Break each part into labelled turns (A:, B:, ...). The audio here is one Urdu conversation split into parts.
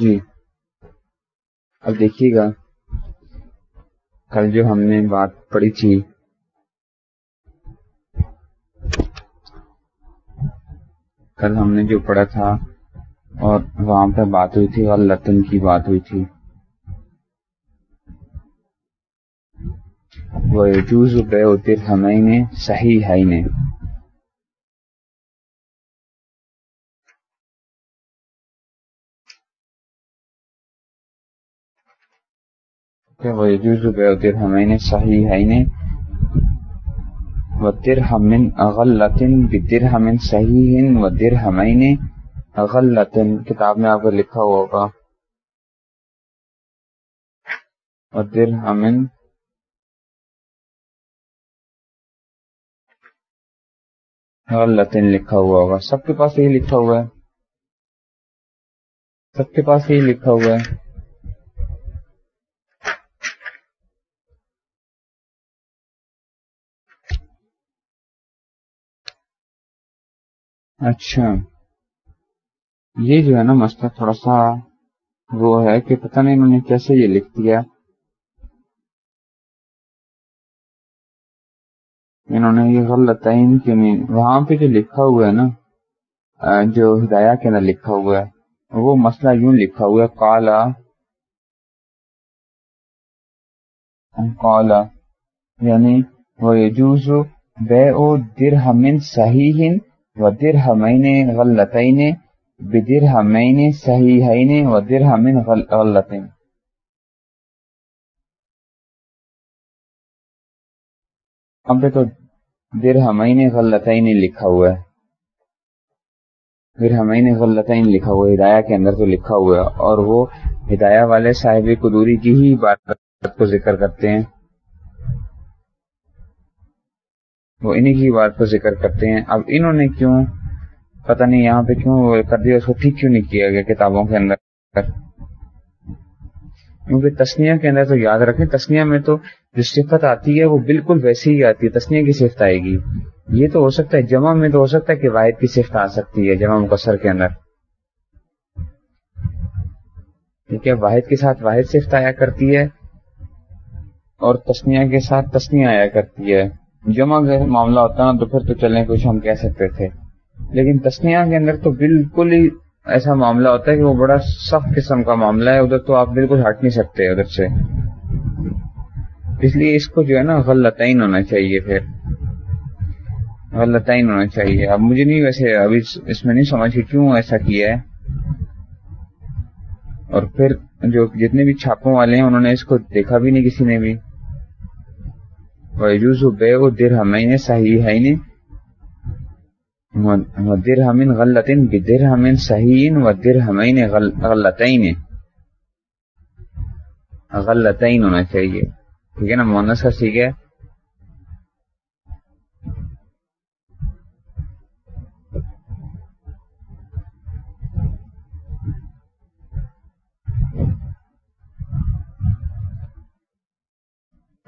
A: جی۔ اب دیکھیے گا، کل جو ہم نے بات پڑھی تھی۔ کل ہم نے جو پڑھا تھا، اور وہاں پہ بات ہوئی تھی غلطن کی بات ہوئی تھی۔ وہ جوز بے ہمیں صحیح ہے ويجوز بيع درهمين صحيحين صحيح کتاب میں آپ کو لکھا ہوا ہوگا۔ ودرهم غلط لکھا ہوا ہوگا۔ سب کے پاس یہی لکھا ہوا ہے۔ سب کے پاس یہی لکھا ہوا ہے۔ اچھا۔ یہ جو ہے نا مسئلہ تھوڑا سا وہ ہے کہ پتہ نہیں انہوں نے کیسے یہ لکھ دیا۔ انہوں نے یہ غلط نہیں وہاں پہ جو لکھا ہوا ہے نا جو ہدایہ کے اندر لکھا ہوا ہے، وہ مسئلہ یوں لکھا ہوا ہے کالا کالا یعنی وہ جوز بے او در ہمن صحیح ودر ہمین غلطین بدر ہمین صحیحین ودر ہمین غلطین. اب تو در ہمین غلطین لکھا ہوا ہے۔ در ہمین غلطین لکھا ہوا ہے، ہدایہ کے اندر تو لکھا ہوا ہے، اور وہ ہدایہ والے صاحب قدوری کی ہی بات کو ذکر کرتے ہیں۔ وہ انہیں کی بات کو ذکر کرتے ہیں۔ اب انہوں نے کیوں پتہ نہیں یہاں پہ کیوں کر دیا، اس کو ٹھیک کیوں نہیں کیا گیا کتابوں کے اندر؟ کیونکہ تسنیا کے اندر تو یاد رکھیں تسنیا میں تو جو صفت آتی ہے وہ بالکل ویسی ہی آتی ہے۔ تسنیا کی صفت آئے گی۔ یہ تو ہو سکتا ہے، جمع میں تو ہو سکتا ہے کہ واحد کی صفت آ سکتی ہے جمع مقصر کے اندر۔ ٹھیک ہے، واحد کے ساتھ واحد صفت آیا کرتی ہے اور تسنیا کے ساتھ تسنیا آیا کرتی ہے۔ جمع کا معاملہ ہوتا نا، تو پھر تو چلنے کچھ ہم کہہ سکتے تھے۔ لیکن تسنیا کے اندر تو بالکل ہی ایسا معاملہ ہوتا ہے کہ وہ بڑا سخت قسم کا معاملہ ہے، ادھر تو آپ بالکل ہٹ نہیں سکتے ادھر سے۔ اس لیے اس کو جو ہے نا، غلطین ہونا چاہیے پھر۔ غلطین ہونا چاہیے۔ اب مجھے نہیں، ویسے ابھی اس میں نہیں سمجھ کیوں ایسا کیا ہے۔ اور پھر جو جتنے بھی چھاپوں والے ہیں، انہوں نے اس کو دیکھا بھی نہیں کسی نے بھی۔ ويجوز بيع درهمين صحيحين ودرهم غلة بدرهم صحيح ودرهمين غلطين غلطين ہونا چاہیے ٹھیک ہے نا مونس کا سیکھ ہے.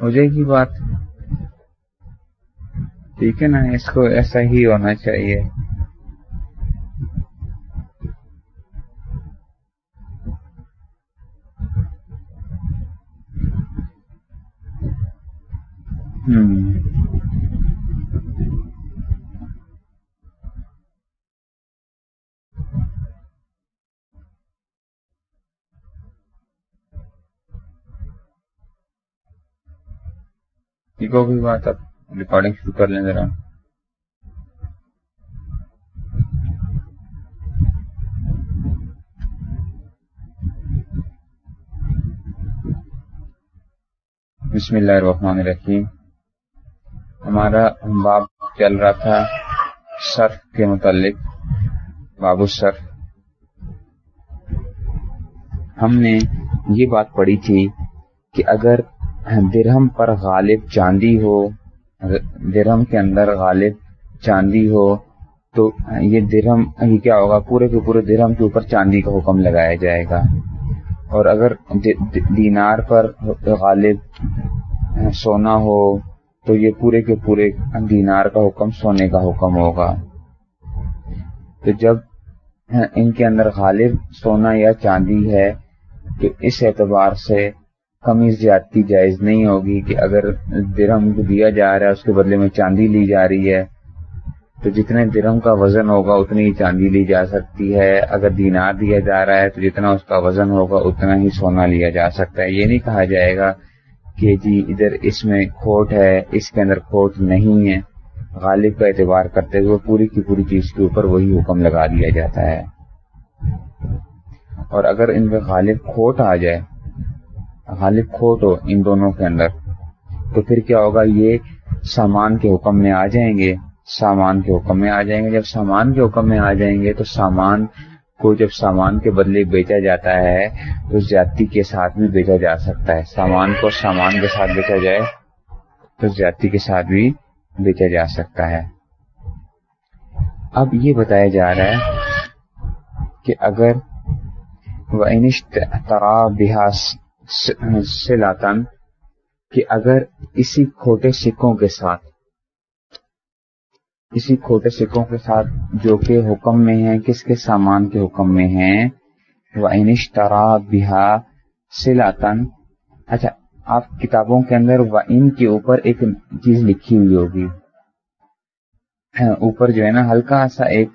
A: ہو جائے گی بات. ٹھیک ہے نا اس کو ایسا ہی ہونا چاہیے۔ کو بھی بات اب ریکارڈنگ شروع کر لیں ذرا۔ بسم اللہ الرحمن الرحیم۔ ہمارا باب چل رہا تھا صرف کے متعلق۔ بابو الصرف ہم نے یہ بات پڑھی تھی کہ اگر درہم پر غالب چاندی ہو درہم کے اندر غالب چاندی ہو تو یہ درہم یہ کیا ہوگا؟ پورے کے پورے درہم کے اوپر چاندی کا حکم لگایا جائے گا۔ اور اگر دینار پر غالب سونا ہو تو یہ پورے کے پورے دینار کا حکم سونے کا حکم ہوگا۔ تو جب ان کے اندر غالب سونا یا چاندی ہے تو اس اعتبار سے کمی زیادتی جائز نہیں ہوگی کہ اگر درم کو دیا جا رہا ہے، اس کے بدلے میں چاندی لی جا رہی ہے، تو جتنے درم کا وزن ہوگا اتنی ہی چاندی لی جا سکتی ہے۔ اگر دینار دیا جا رہا ہے، تو جتنا اس کا وزن ہوگا اتنا ہی سونا لیا جا سکتا ہے۔ یہ نہیں کہا جائے گا کہ جی ادھر اس میں کھوٹ ہے، اس کے اندر کھوٹ نہیں ہے۔ غالب کا اعتبار کرتے ہوئے پوری کی پوری چیز کے اوپر وہی حکم لگا دیا جاتا ہے۔ اور اگر ان میں غالب کھوٹ آ جائے غالب کھوٹ ہو ان دونوں کے اندر۔ تو پھر کیا ہوگا؟ یہ سامان کے حکم میں آ جائیں گے۔ سامان کے حکم میں آ جائیں گے۔ جب سامان کے حکم میں آ جائیں گے تو سامان کو جب سامان کے بدلے بیچا جاتا ہے، تو زیادتی کے ساتھ بھی بیچا جا سکتا ہے۔ سامان کو سامان کے ساتھ بیچا جائے تو زیادتی کے ساتھ بھی بیچا جا سکتا ہے۔ اب یہ بتایا جا رہا ہے کہ اگر وہ سے لاتن کہ اگر اسی کھوٹے سکوں کے ساتھ، اسی کھوٹے سکوں کے ساتھ جو کہ حکم میں ہیں، کس کے سامان کے حکم میں ہیں، وہ انشترا بہا سلاتن اچھا آپ کتابوں کے اندر و ان کے اوپر ایک چیز لکھی ہوئی ہوگی۔ اوپر جو ہے نا، ہلکا سا ایک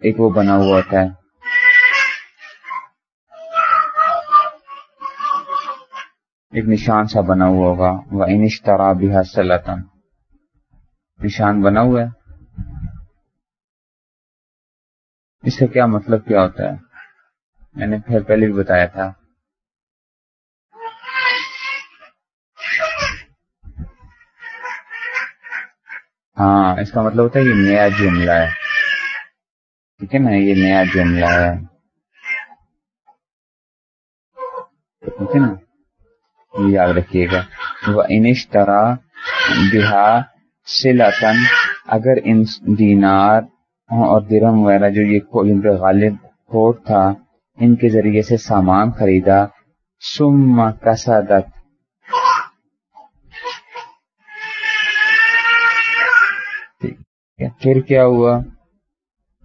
A: ایک وہ بنا ہوا ہوتا ہے۔ ایک نشان سا بنا ہوا ہوگا۔ وہ انشترا بہا سلاتن نشان بنا ہوا ہے۔ اس کا کیا مطلب کیا ہوتا ہے؟ میں نے پھر پہلے بھی بتایا تھا۔ ہاں اس کا مطلب ہوتا ہے یہ نیا جملہ ہے۔ ٹھیک ہے نا؟ یہ نیا جملہ ہے۔ ٹھیک ہے نا؟ یاد رکھیے گا۔ وہ انش طرح بہا سلطن اگر ان دینار اور درم وغیرہ جو یہ غالب کوٹ تھا، ان کے ذریعے سے سامان خریدا۔ سم کسادت۔ پھر کیا ہوا؟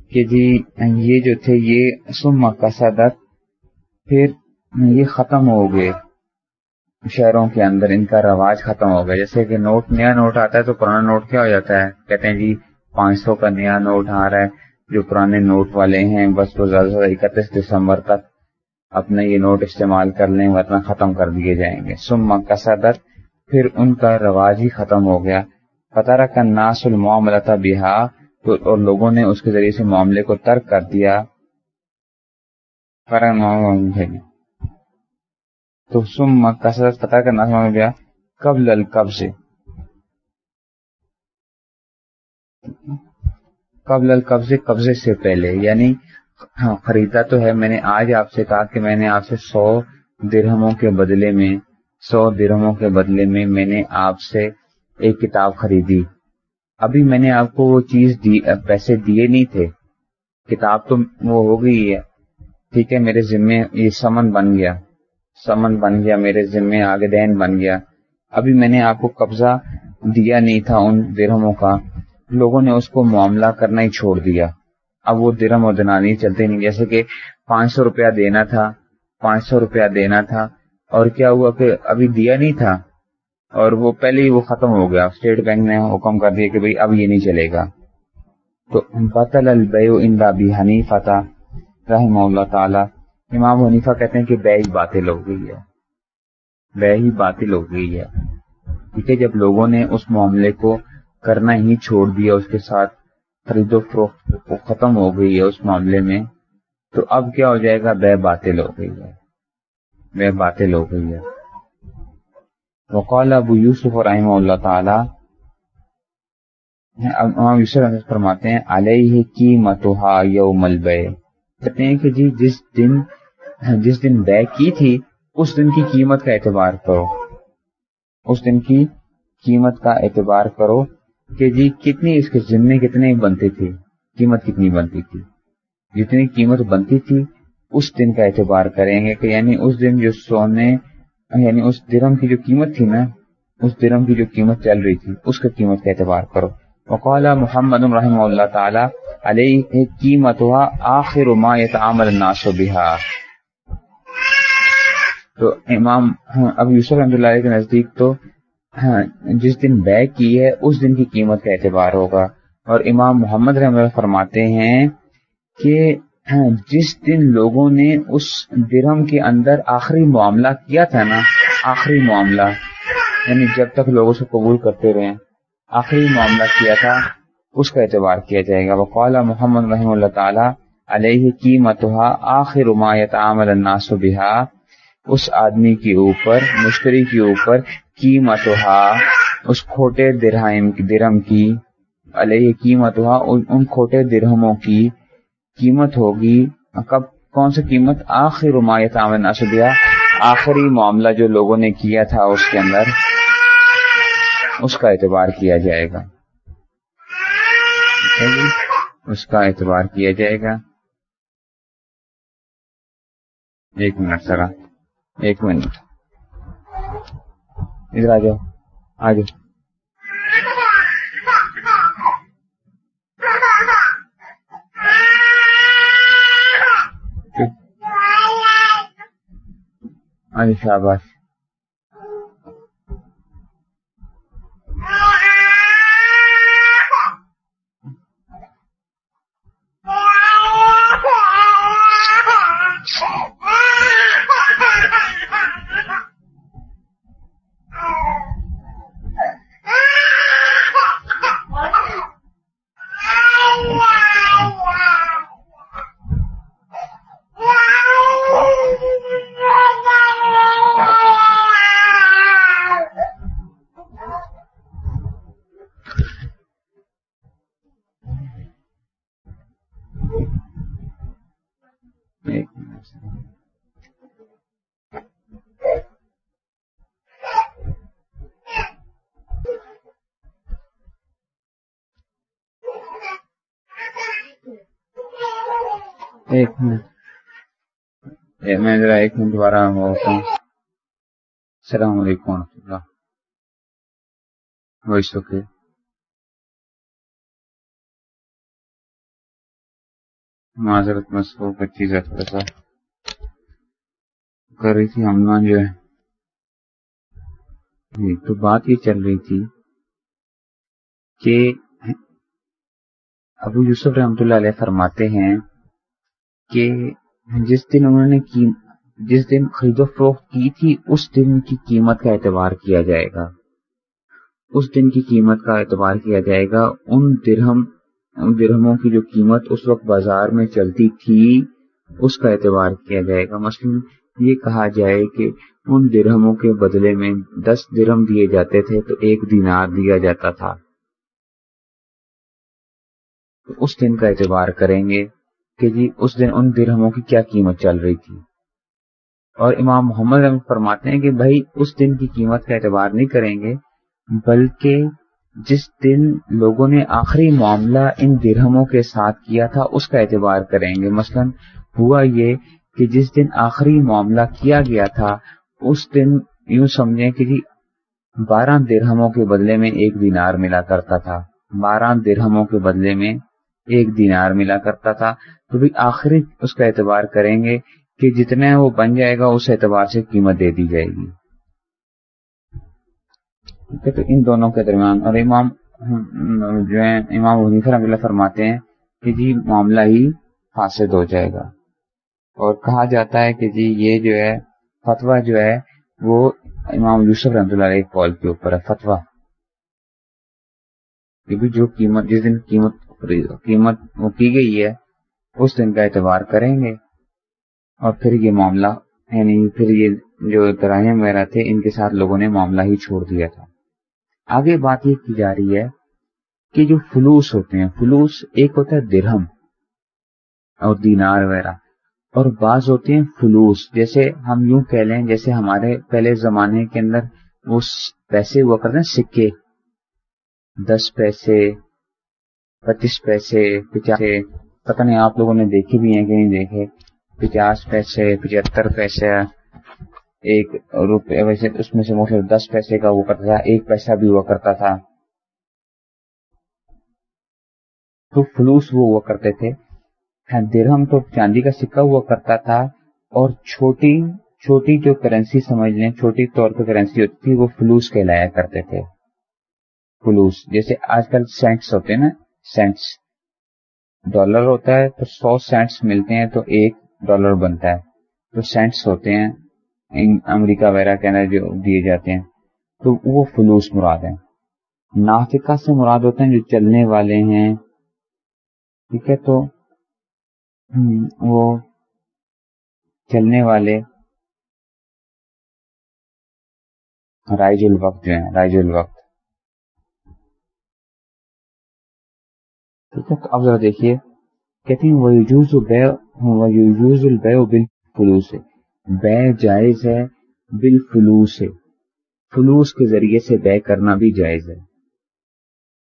A: کہ جی یہ جو تھے، یہ سم کسادت، پھر یہ ختم ہو گئے۔ شہروں کے اندر ان کا رواج ختم ہو گیا۔ جیسے کہ نوٹ، نیا نوٹ آتا ہے تو پرانا نوٹ کیا ہو جاتا ہے؟ کہتے ہیں جی پانچ سو کا نیا نوٹ آ رہا ہے۔ جو پرانے نوٹ والے ہیں، بس وہ زیادہ سے زیادہ اکتیس دسمبر تک اپنا یہ نوٹ استعمال کر لیں، ورنہ ختم کر دیے جائیں گے۔ سم کا صدر پھر ان کا رواج ہی ختم ہو گیا۔ پتہ رکھا ناس المعاملہ بہا اور لوگوں نے اس کے ذریعے سے معاملے کو ترک کر دیا۔ تو سم کا صدر پتہ کرنا گیا قبل القب سے قبل القبضے قبضے سے پہلے یعنی ہاں خریدا تو ہے۔ میں نے آج آپ سے کہا کہ میں نے آپ سے سو درہموں کے بدلے میں، سو درہموں کے بدلے میں میں نے آپ سے ایک کتاب خریدی۔ ابھی میں نے آپ کو وہ چیز دی، پیسے دیے نہیں تھے۔ کتاب تو وہ ہو گئی ہے۔ ٹھیک ہے، میرے ذمے یہ سمن بن گیا۔ سمن بن گیا، میرے ذمے آگے دین بن گیا۔ ابھی میں نے آپ کو قبضہ دیا نہیں تھا ان درہموں کا۔ لوگوں نے اس کو معاملہ کرنا ہی چھوڑ دیا۔ اب وہ درم اور دنانی چلتے نہیں، جیسے کہ پانچ سو روپیہ دینا تھا، پانچ سو روپیہ دینا تھا۔ اور کیا ہوا کہ ابھی دیا نہیں تھا؟ اور وہ پہلے ہی وہ ختم ہو گیا۔ اسٹیٹ بینک نے حکم کر دیا کہ بھائی اب یہ نہیں چلے گا۔ تو بطل اندا بھی حنیفہ رحم اللہ تعالی۔ امام حنیفہ کہتے ہیں کہ بے ہی باطل ہو گئی ہے۔ بے ہی باطل ہو گئی ہے۔ ٹھیک ہے، جب لوگوں نے اس معاملے کو کرنا ہی چھوڑ دیا، اس کے ساتھ خرید و فروخت ختم ہو گئی ہے اس معاملے میں، تو اب کیا ہو جائے گا؟ بے باطل ہو گئی ہے۔ بے باطل ہو گئی ہے۔ وقال ابو یوسف رحمہ اللہ تعالی۔ امام یوسف فرماتے ہیں، علیہ کی متوہا یوم البے کہتے ہیں کہ جی جس دن جس دن بے کی تھی، اس دن کی قیمت کا اعتبار کرو۔ اس دن کی قیمت کا اعتبار کرو کہ جی کتنی اس کے ذمے کتنے بنتی تھی، قیمت کتنی بنتی تھی۔ جتنی قیمت بنتی تھی، اس دن کا اعتبار کریں گے کہ یعنی اس دن جو سونے یعنی اس درم کی جو قیمت تھی نا، اس درم کی جو قیمت چل رہی تھی، اس کا قیمت کا اعتبار کرو۔ وقال محمد رحمہ اللہ تعالی علیہ قیمت ہوا آخر ما یتعامل الناس بها. تو امام اب یوسف رحمۃ اللہ علیہ کے نزدیک تو ہاں جس دن بے کی ہے، اس دن کی قیمت کا اعتبار ہوگا۔ اور امام محمد رحمۃ اللہ فرماتے ہیں کہ جس دن لوگوں نے اس درم کے اندر آخری معاملہ کیا تھا نا، آخری معاملہ یعنی جب تک لوگوں سے قبول کرتے رہے، آخری معاملہ کیا تھا اس کا اعتبار کیا جائے گا۔ وقال محمد رحم اللہ تعالی علیہ کی متحا آخر عامل الناس بہا۔ اس آدمی کے اوپر، مشتری کے اوپر کی متحا اس کھوٹے درہم درم کی، علیہ کی متحا ان کھوٹے درہموں کی قیمت ہوگی۔ کب، کون سی قیمت؟ آخر مایت عامل الناس بہا۔ آخری معاملہ جو لوگوں نے کیا تھا اس کے اندر، اس کا اعتبار کیا جائے گا۔ جی؟ اس کا اعتبار کیا جائے گا۔ ایک منٹ سرا ایک منٹ۔ ادھر آ جاؤ آ جاؤ آج شاباش۔ ایک منٹ۔ میں ذرا ایک منٹ دوبارہ ہوتا ہوں السلام علیکم و رحمۃ اللہ وائس اوکے معذرت مسئلہ کا چیز ہے تھوڑا سا کر رہی تھی ہم جو ہے۔ جی تو بات یہ چل رہی تھی کہ ابو یوسف رحمۃ اللہ علیہ فرماتے ہیں کہ جس دن انہوں نے جس دن خرید و فروخت کی تھی، اس دن کی قیمت کا اعتبار کیا جائے گا۔ اس دن کی قیمت کا اعتبار کیا جائے گا۔ ان درہم ان درہموں کی جو قیمت اس وقت بازار میں چلتی تھی، اس کا اعتبار کیا جائے گا۔ مثلا یہ کہا جائے کہ ان درہموں کے بدلے میں دس درہم دیے جاتے تھے تو ایک دینار دیا جاتا تھا۔ اس دن کا اعتبار کریں گے۔ کہ جی اس دن ان درہموں کی کیا قیمت چل رہی تھی؟ اور امام محمد فرماتے ہیں کہ بھائی، اس دن کی قیمت کا اعتبار نہیں کریں گے، بلکہ جس دن لوگوں نے آخری معاملہ ان درہموں کے ساتھ کیا تھا، اس کا اعتبار کریں گے۔ مثلا ہوا یہ کہ جس دن آخری معاملہ کیا گیا تھا، اس دن یوں سمجھیں کہ جی بارہ درہموں کے بدلے میں ایک دینار ملا کرتا تھا۔ بارہ درہموں کے بدلے میں ایک دینار ملا کرتا تھا، تو بھی آخری اس کا اعتبار کریں گے کہ جتنا وہ بن جائے گا، اس اعتبار سے قیمت دے دی جائے گی۔ تو ان دونوں کے درمیان، اور امام جو ہے امام حنیف رحمۃ اللہ فرماتے ہیں کہ جی معاملہ ہی فاسد ہو جائے گا۔ اور کہا جاتا ہے کہ جی یہ جو ہے، فتویٰ جو ہے، وہ امام یوسف رحمۃ اللہ علیہ کال کے اوپر ہے، فتویٰ۔ جو قیمت، جس دن قیمت قیمت وہ کی گئی ہے، اس دن کا اعتبار کریں گے۔ اور پھر یہ معاملہ یعنی پھر یہ جو تراہم وغیرہ تھے، ان کے ساتھ لوگوں نے معاملہ ہی چھوڑ دیا تھا۔ آگے بات یہ کی جا رہی ہے کہ جو فلوس ہوتے ہیں، فلوس ایک ہوتا ہے درہم اور دینار وغیرہ۔ اور بعض ہوتے ہیں فلوس، جیسے ہم یوں کہہ لیں، جیسے ہمارے پہلے زمانے کے اندر وہ پیسے ہوا کرتے ہیں، سکے۔ دس پیسے پچیس پیسے، پچاس پتہ نہیں آپ لوگوں نے دیکھے بھی ہیں کہ نہیں دیکھے۔ پچاس پیسے، پچہتر پیسے۔ ایک روپے، ویسے اس میں سے مطلب دس پیسے کا ہوا کرتا تھا ایک پیسہ بھی ہوا کرتا تھا۔ تو فلوس وہ ہوا کرتے تھے۔ ہاں، درہم تو چاندی کا سکہ ہوا کرتا تھا۔ اور چھوٹی چھوٹی جو کرنسی سمجھ لیں، چھوٹی طور پہ کرنسی ہوتی تھی، وہ فلوس کہلایا کرتے تھے۔ فلوس، جیسے آج کل سینٹس ہوتے ہیں نا۔ سینٹس ڈالر ہوتا ہے تو سو سینٹس ملتے ہیں تو ایک ڈالر بنتا ہے۔ تو سینٹس ہوتے ہیں امریکہ وغیرہ کے جو دیے جاتے ہیں۔ تو وہ فلوس مراد ہیں۔ نافکا سے مراد ہوتے ہیں جو چلنے والے ہیں۔ ٹھیک ہے تو وہ چلنے والے رائج الوقت جو ہیں، رائج الوقت۔ ٹھیک ہے تو اب ذرا دیکھیے کہتے ہیں وہ البے فلوس بے جائز ہے بال فلوس فلوس کے ذریعے سے بے کرنا بھی جائز ہے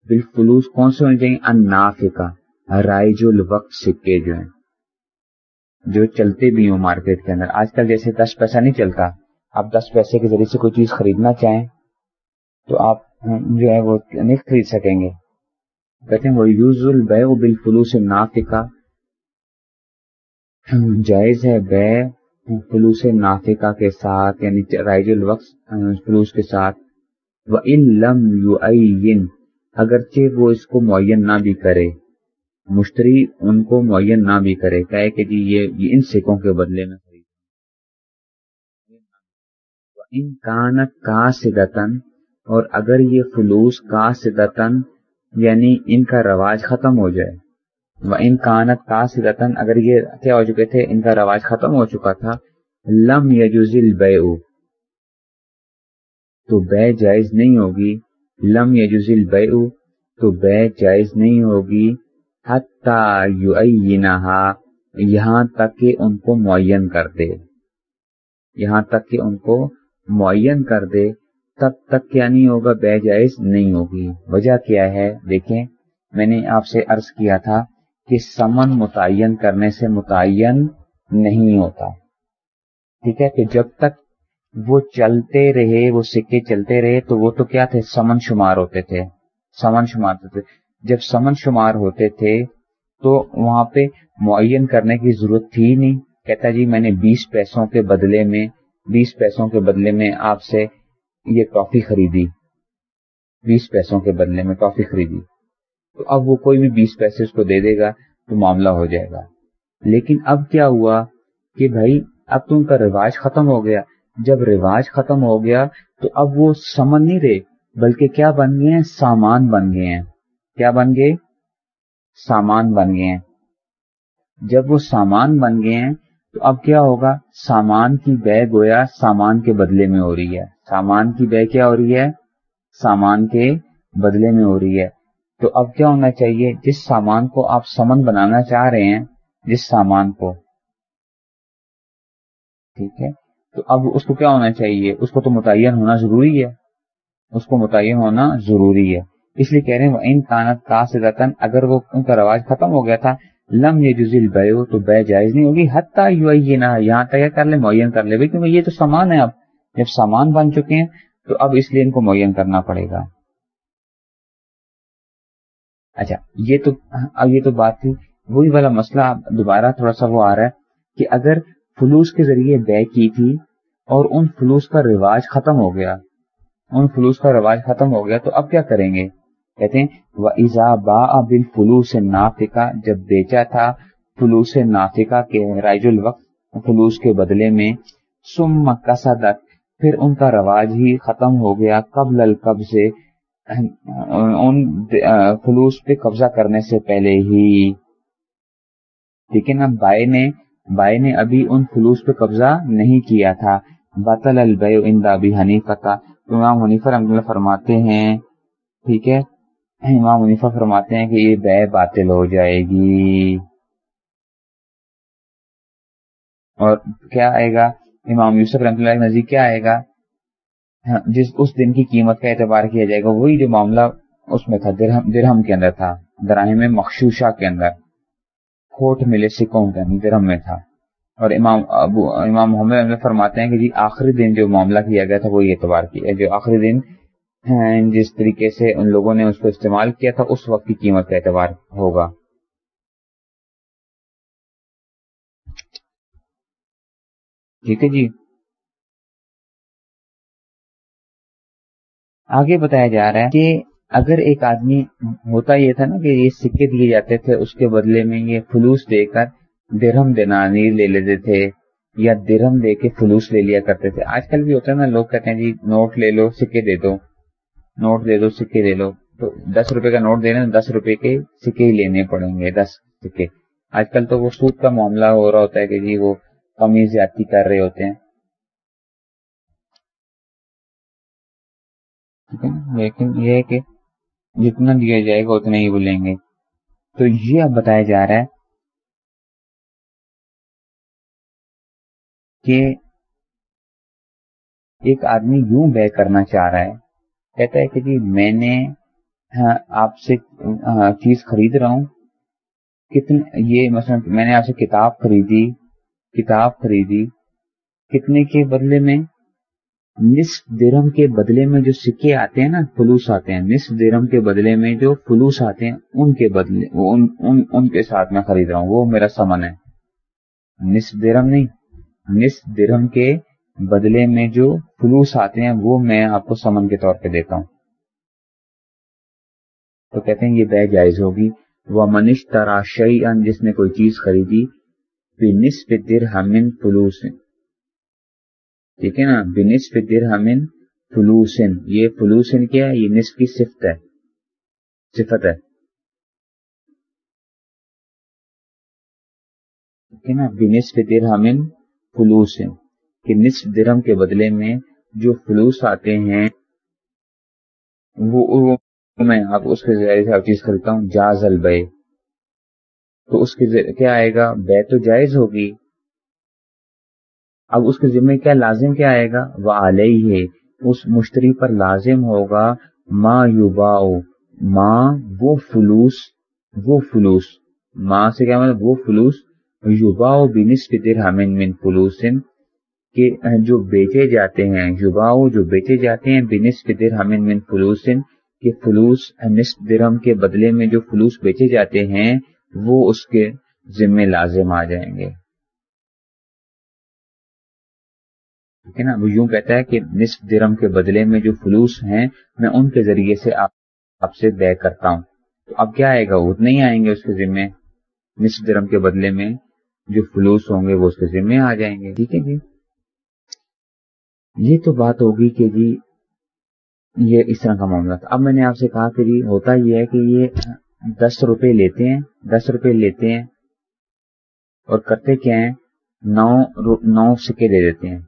A: بال فلوس کون سے ہونے چاہیے انافکا رائج الوقت سکے جو ہیں جو چلتے بھی ہوں مارکیٹ کے اندر آج کل جیسے دس پیسہ نہیں چلتا آپ دس پیسے کے ذریعے سے کوئی چیز خریدنا چاہیں تو آپ جو ہے وہ نہیں خرید سکیں گے کہتے ہیں وہ یوز البے بال فلوس نافکا جائز ہے بے فلوس نافکا کے ساتھ یعنی رائج الوقت فلوس کے ساتھ۔ وہ ان لم یو اگرچہ وہ اس کو معین نہ بھی کرے۔ مشتری ان کو معین نہ بھی کرے۔ کہے کہ جی یہ ان سکوں کے بدلے میں خرید۔ ان کانت کا سدتن اور اگر یہ فلوس کا سدتن یعنی ان کا رواج ختم ہو جائے۔ وہ ان کانت کا اگر یہ کیا ہو چکے تھے، ان کا رواج ختم ہو چکا تھا۔ لم یجوزل بے تو بے جائز نہیں ہوگی۔ لم یجوزل بے تو بے جائز نہیں ہوگی۔ یہاں تک کہ ان کو معین کر دے۔ یہاں تک کہ ان کو معین کر دے۔ تب تک کیا نہیں ہوگا بے جائز نہیں ہوگی۔ وجہ کیا ہے؟ دیکھیں، میں نے آپ سے عرض کیا تھا کہ سمن متعین کرنے سے متعین نہیں ہوتا۔ ٹھیک ہے کہ جب تک وہ چلتے رہے، وہ سکے چلتے رہے، تو وہ تو کیا تھے؟ سمن شمار ہوتے تھے۔ سمن شمار ہوتے تھے۔ جب سمن شمار ہوتے تھے، تو وہاں پہ معین کرنے کی ضرورت تھی نہیں۔ کہتا جی میں نے بیس پیسوں کے بدلے میں، بیس پیسوں کے بدلے میں آپ سے یہ ٹافی خریدی، بیس پیسوں کے بدلے میں ٹافی خریدی۔ تو اب وہ کوئی بھی بیس پیسے اس کو دے دے گا تو معاملہ ہو جائے گا۔ لیکن اب کیا ہوا کہ بھائی، اب تو ان کا رواج ختم ہو گیا۔ جب رواج ختم ہو گیا تو اب وہ سمن نہیں رہے، بلکہ کیا بن گئے ہیں؟ سامان بن گئے ہیں۔ کیا بن گئے؟ سامان بن گئے ہیں۔ جب وہ سامان بن گئے ہیں تو اب کیا ہوگا؟ سامان کی بے گویا سامان کے بدلے میں ہو رہی ہے۔ سامان کی بے کیا ہو رہی ہے؟ سامان کے بدلے میں ہو رہی ہے۔ تو اب کیا ہونا چاہیے؟ جس سامان کو آپ سمن بنانا چاہ رہے ہیں، جس سامان کو۔ ٹھیک ہے؟ تو اب اس کو کیا ہونا چاہیے؟ اس کو تو متعین ہونا ضروری ہے۔ اس کو متعین ہونا ضروری ہے۔ اس لیے کہہ رہے ہیں وہ ان کانت کا سے اگر وہ ان کا رواج ختم ہو گیا تھا لم یہ جزل بے تو بے جائز نہیں ہوگی، حتیٰ یہ نہ یہاں تک کر لے، معین کر لے کیونکہ یہ تو سامان ہے اب۔ جب سامان بن چکے ہیں، تو اب اس لیے ان کو معین کرنا پڑے گا۔ اچھا یہ تو، اب یہ تو بات تھی۔ وہی والا مسئلہ دوبارہ تھوڑا سا وہ آ رہا ہے کہ اگر فلوس کے ذریعے بے کی تھی اور ان فلوس کا رواج ختم ہو گیا، ان فلوس کا رواج ختم ہو گیا، تو اب کیا کریں گے؟ کہتے ہیں وہ ایزا با بل فلوس نافکا جب بیچا تھا فلوس نافکا کے رائج الوقت، فلوس کے بدلے میں سم کسدت پھر ان کا رواج ہی ختم ہو گیا قبل القب سے ان فلوس پہ قبضہ کرنے سے پہلے ہی۔ ٹھیک ہے نا بائے نے بائے نے ابھی ان فلوس پہ قبضہ نہیں کیا تھا۔ بطل البے اندا حنیفہ کا امام حنیفہ رحمۃ اللہ فرماتے ہیں، ٹھیک ہے امام منیفا فرماتے ہیں کہ یہ بے باطل ہو جائے گی۔ اور کیا آئے گا؟ امام یوسف رحمۃ اللہ نزدیک کیا آئے گا؟ ہاں، جس اس دن کی قیمت کا اعتبار کیا جائے گا، وہی جو معاملہ اس میں تھا، درہم درہم کے اندر تھا، دراہم مخشوشہ کے اندر کھوٹ ملے سکوں کے اندر، درہم میں تھا۔ اور امام ابو، امام محمد فرماتے ہیں کہ جی آخری دن جو معاملہ کیا گیا تھا، وہی اعتبار کیا، جو آخری دن جس طریقے سے ان لوگوں نے اس کو استعمال کیا تھا، اس وقت کی قیمت کا اعتبار ہوگا۔ ٹھیک ہے جی۔ آگے بتایا جا رہا ہے کہ اگر ایک آدمی ہوتا یہ تھا نا کہ یہ سکے دیے جاتے تھے، اس کے بدلے میں یہ فلوس دے کر درہم دینانی لے لیتے تھے یا درہم دے کے فلوس لے لیا کرتے تھے۔ آج کل بھی ہوتا ہے نا، لوگ کہتے ہیں جی نوٹ لے لو، سکے دے دو۔ نوٹ دے دو، سکے دے لو۔ تو دس روپے کا نوٹ دینا، دس روپے کے سکے ہی لینے پڑیں گے، دس سکے۔ آج کل تو وہ سود کا معاملہ ہو رہا ہوتا ہے کہ جی وہ کمی زیادتی کر رہے ہوتے ہیں۔ لیکن یہ ہے کہ جتنا دیا جائے گا اتنا ہی بولیں گے۔ تو یہ اب بتایا جا رہا ہے کہ ایک آدمی یوں بے کرنا چاہ رہا ہے کہتا ہے کہ جی میں نے آپ سے چیز خرید رہا ہوں۔ کتنے یہ مثلا میں نے آپ سے کتاب خریدی کتاب خریدی۔ کتنے کے بدلے میں؟ نصف درم کے بدلے میں جو سکے آتے ہیں نا فلوس آتے ہیں۔ نصف درم کے بدلے میں جو فلوس آتے ہیں ان کے بدلے ان, ان, ان کے ساتھ میں خرید رہا ہوں۔ وہ میرا سمن ہے۔ نصف درم نہیں نصف درم کے بدلے میں جو فلوس آتے ہیں، وہ میں آپ کو سمن کے طور پہ دیتا ہوں۔ تو کہتے ہیں یہ بے جائز ہوگی۔ وہ منش تراشئی ان جس نے کوئی چیز خریدی نصف درہمن فلوس۔ ٹھیک ہے نا؟ بنسف درہمن فلوسن یہ فلوسن کیا ہے؟ یہ نصف کی صفت ہے۔ صفت ہے۔ ٹھیک ہے نا؟ بنسف درہمن فلوسن کہ نصف درم کے بدلے میں جو فلوس آتے ہیں، وہ میں آپ اس کے ذریعے سے چیز خریدتا ہوں، جاز البے۔ تو اس کے کیا آئے گا؟ بے تو جائز ہوگی۔ اب اس کے ذمہ کیا لازم کیا آئے گا؟ وہ علیہ ہے اس مشتری پر لازم ہوگا ماں یوبا ماں وہ فلوس وہ فلوس۔ ماں سے کیا مطلب؟ وہ فلوس یوبا بینس فطر ہمن من فلوسن کہ جو بیچے جاتے ہیں یوبا جو بیچے جاتے ہیں بینس فطر من فلوسن کہ فلوس نصف درہم کے بدلے میں جو فلوس بیچے جاتے ہیں، وہ اس کے ذمے لازم آ جائیں گے۔ ٹھیک ہے نا؟ وہ یوں کہتا ہے کہ نصف درم کے بدلے میں جو فلوس ہیں، میں ان کے ذریعے سے آپ سے بے کرتا ہوں۔ تو اب کیا آئے گا؟ اتنے ہی آئیں گے اس کے ذمے۔ نصف درم کے بدلے میں جو فلوس ہوں گے، وہ اس کے ذمے آ جائیں گے۔ ٹھیک ہے جی؟ یہ تو بات ہوگی کہ جی یہ اس طرح کا معاملہ تھا۔ اب میں نے آپ سے کہا کہ جی ہوتا یہ ہے کہ یہ دس روپے لیتے ہیں، دس روپے لیتے ہیں اور کرتے کیا ہیں؟ نو نو سکے دے دیتے ہیں۔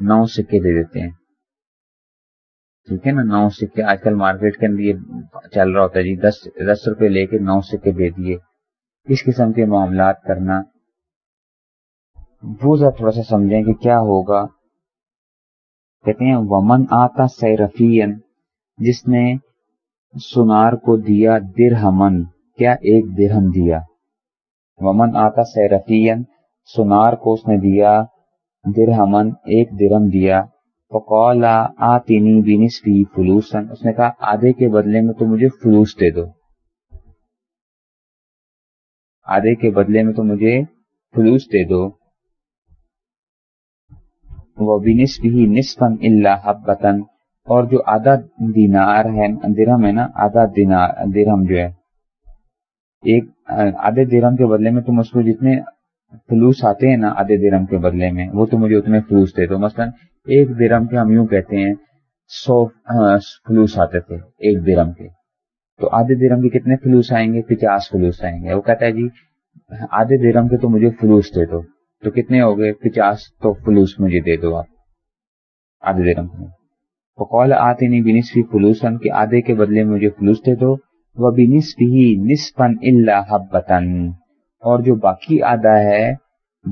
A: نو سکے دے دیتے ہیں۔ ٹھیک ہے نا؟ نو سکے۔ آج کل مارکیٹ کے اندر یہ چل رہا ہوتا ہے جی دس دس روپے لے کے نو سکے دے دیے۔ اس قسم کے معاملات کرنا، وہ ذرا تھوڑا سا سمجھیں کہ کیا ہوگا۔ کہتے ہیں، ومن آتا سیرفین جس نے سنار کو دیا درہمن، کیا ایک درہم دیا؟ ومن آتا سیرفین سنار کو اس نے دیا درہمن، ایک درم دیا۔ فقولا آتینی بنسفی فلوسن اس نے کہا، آدھے کے بدلے میں تو مجھے فلوس دے دو۔ آدھے کے بدلے میں تو مجھے فلوس دے دو۔ وہ بنسف ہی نصفن اللہ حبتن اور جو آدھا دینار ہے، درہم ہے نا، آدھا دینار، درہم جو ہے. ایک، آدھے درہم کے بدلے میں تم اس کو جتنے فلوس آتے ہیں نا، آدھے درم کے بدلے میں، وہ تو مجھے اتنے فلوس دے دو مثلا ایک درم کے ہم یوں کہتے ہیں، سو فلوس آتے تھے ایک درم کے. تو آدھے درم کے کتنے فلوس آئیں گے؟ پچاس فلوس آئیں گے. وہ کہتا ہے جی آدھے درم کے تو مجھے فلوس دے دو تو کتنے ہو گئے، پچاس تو فلوس مجھے دے دو آپ۔ آدھے درم کے آتے نہیں بنسفی فلوسن کے آدھے کے بدلے مجھے فلوس دے دو۔ وہ بنسفی نسفن اللہ حبتن اور جو باقی آدھا ہے،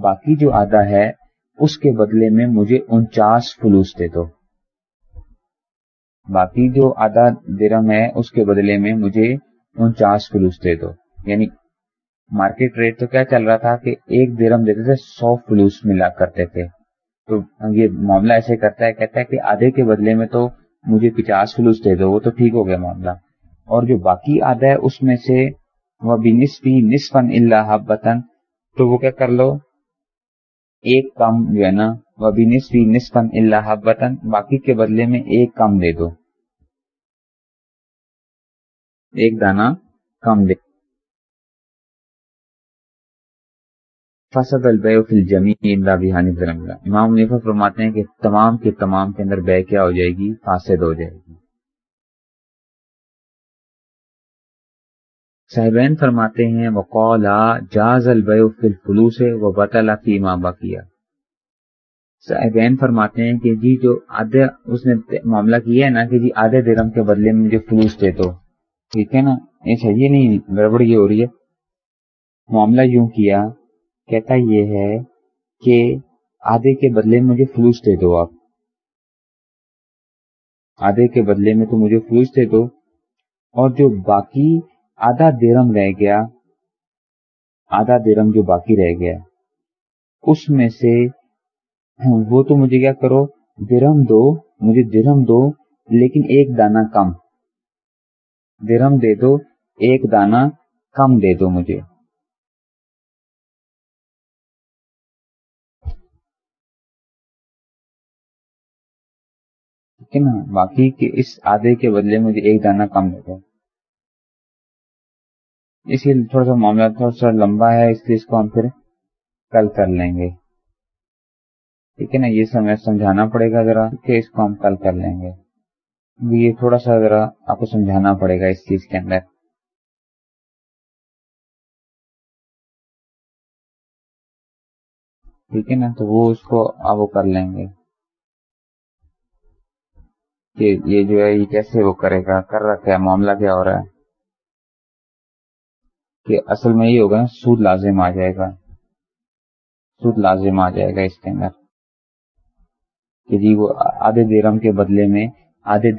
A: باقی جو آدھا ہے، اس کے بدلے میں مجھے انچاس فلوس دے دو۔ باقی جو آدھا درم ہے، اس کے بدلے میں مجھے انچاس فلوس دے دو۔ یعنی مارکیٹ ریٹ تو کیا چل رہا تھا کہ ایک درم دیتے تھے سو فلوس ملا کرتے تھے۔ تو یہ معاملہ ایسے کرتا ہے، کہتا ہے کہ آدھے کے بدلے میں تو مجھے پچاس فلوس دے دو، وہ تو ٹھیک ہو گیا معاملہ۔ اور جو باقی آدھا ہے، اس میں سے وہ بھی نسفی نسفن اللہ بتن تو وہ کیا کر لو؟ ایک کم جو ہے نا، وہ بھی نصفی نصفن اللہ حبتن۔ باقی کے بدلے میں ایک کم دے دو۔ ایک دانہ کم دے۔ فسد البے فی اللہ۔ درنگا امام نیفا فرماتے ہیں کہ تمام کے تمام کے اندر بے کیا ہو جائے گی، فاسد ہو جائے گی۔ صاحبین فرماتے ہیں وقولا جاز البے فی الفلوس و بطلا فی ما بقیہ صاحبین فرماتے ہیں کہ جی جو آدھے اس نے معاملہ کیا ہے نا کہ جی آدھے درم کے بدلے میں مجھے فلوس دے دو۔ ٹھیک ہے نا؟ یہ صحیح نہیں، گڑبڑ یہ ہو رہی ہے۔ معاملہ یوں کیا کہتا یہ ہے کہ آدھے کے بدلے میں مجھے فلوس دے دو آپ۔ آدھے کے بدلے میں تو مجھے فلوس دے دو۔ اور جو باقی آدھا درم رہ گیا، آدھا درم جو باقی رہ گیا، اس میں سے ہاں، وہ تو مجھے کیا کرو، درم دو، مجھے درم دو، لیکن ایک دانہ کم۔ درم دے دو، ایک دانہ کم دے دو مجھے۔ ٹھیک ہے نا باقی کے اس آدھے کے بدلے مجھے ایک دانہ کم دے اس لیے تھوڑا سا معاملہ تھوڑا سا لمبا ہے، اس لیے اس کو ہم پھر کل کر لیں گے۔ ٹھیک ہے نا، یہ سمجھ سمجھانا پڑے گا ذرا کہ اس کو ہم کل کر لیں گے۔ یہ تھوڑا سا ذرا آپ کو سمجھانا پڑے گا اس چیز کے اندر۔ ٹھیک ہے نا، تو وہ اس کو آپ وہ کر لیں گے۔ کہ یہ جو ہے، یہ کیسے وہ کرے گا، کر رکھا ہے معاملہ کیا ہو رہا ہے؟ کہ اصل میں یہ ہوگا سود لازم آ جائے گا۔ سود لازم آ جائے گا اس کے اندر۔ کہ جی وہ آدھے دیرم کے بدلے میں آدھے